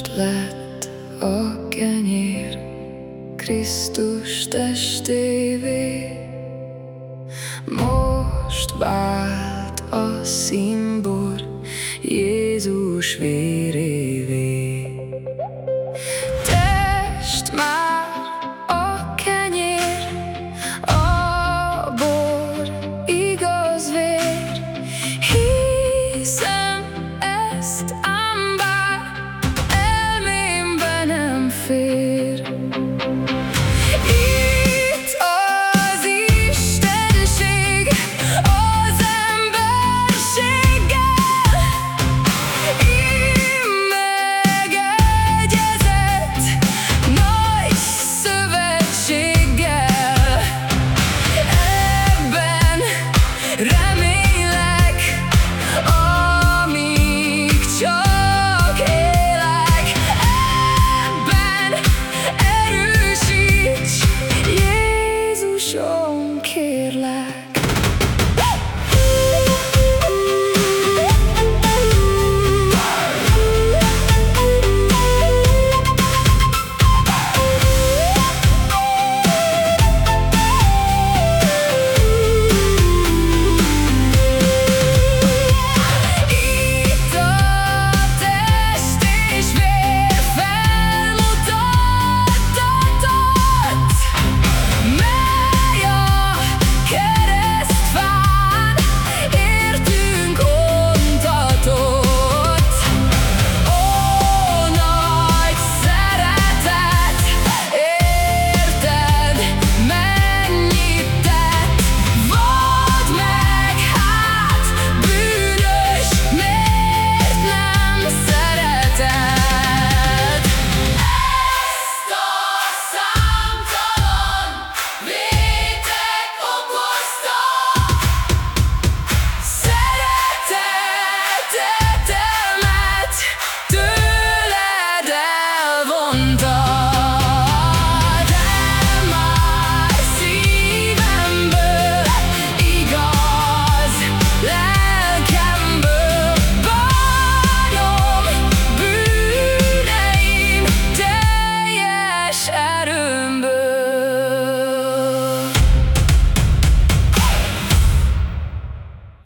Most lett a kenyér Krisztus testévé Most vált a szimbor Jézus véré.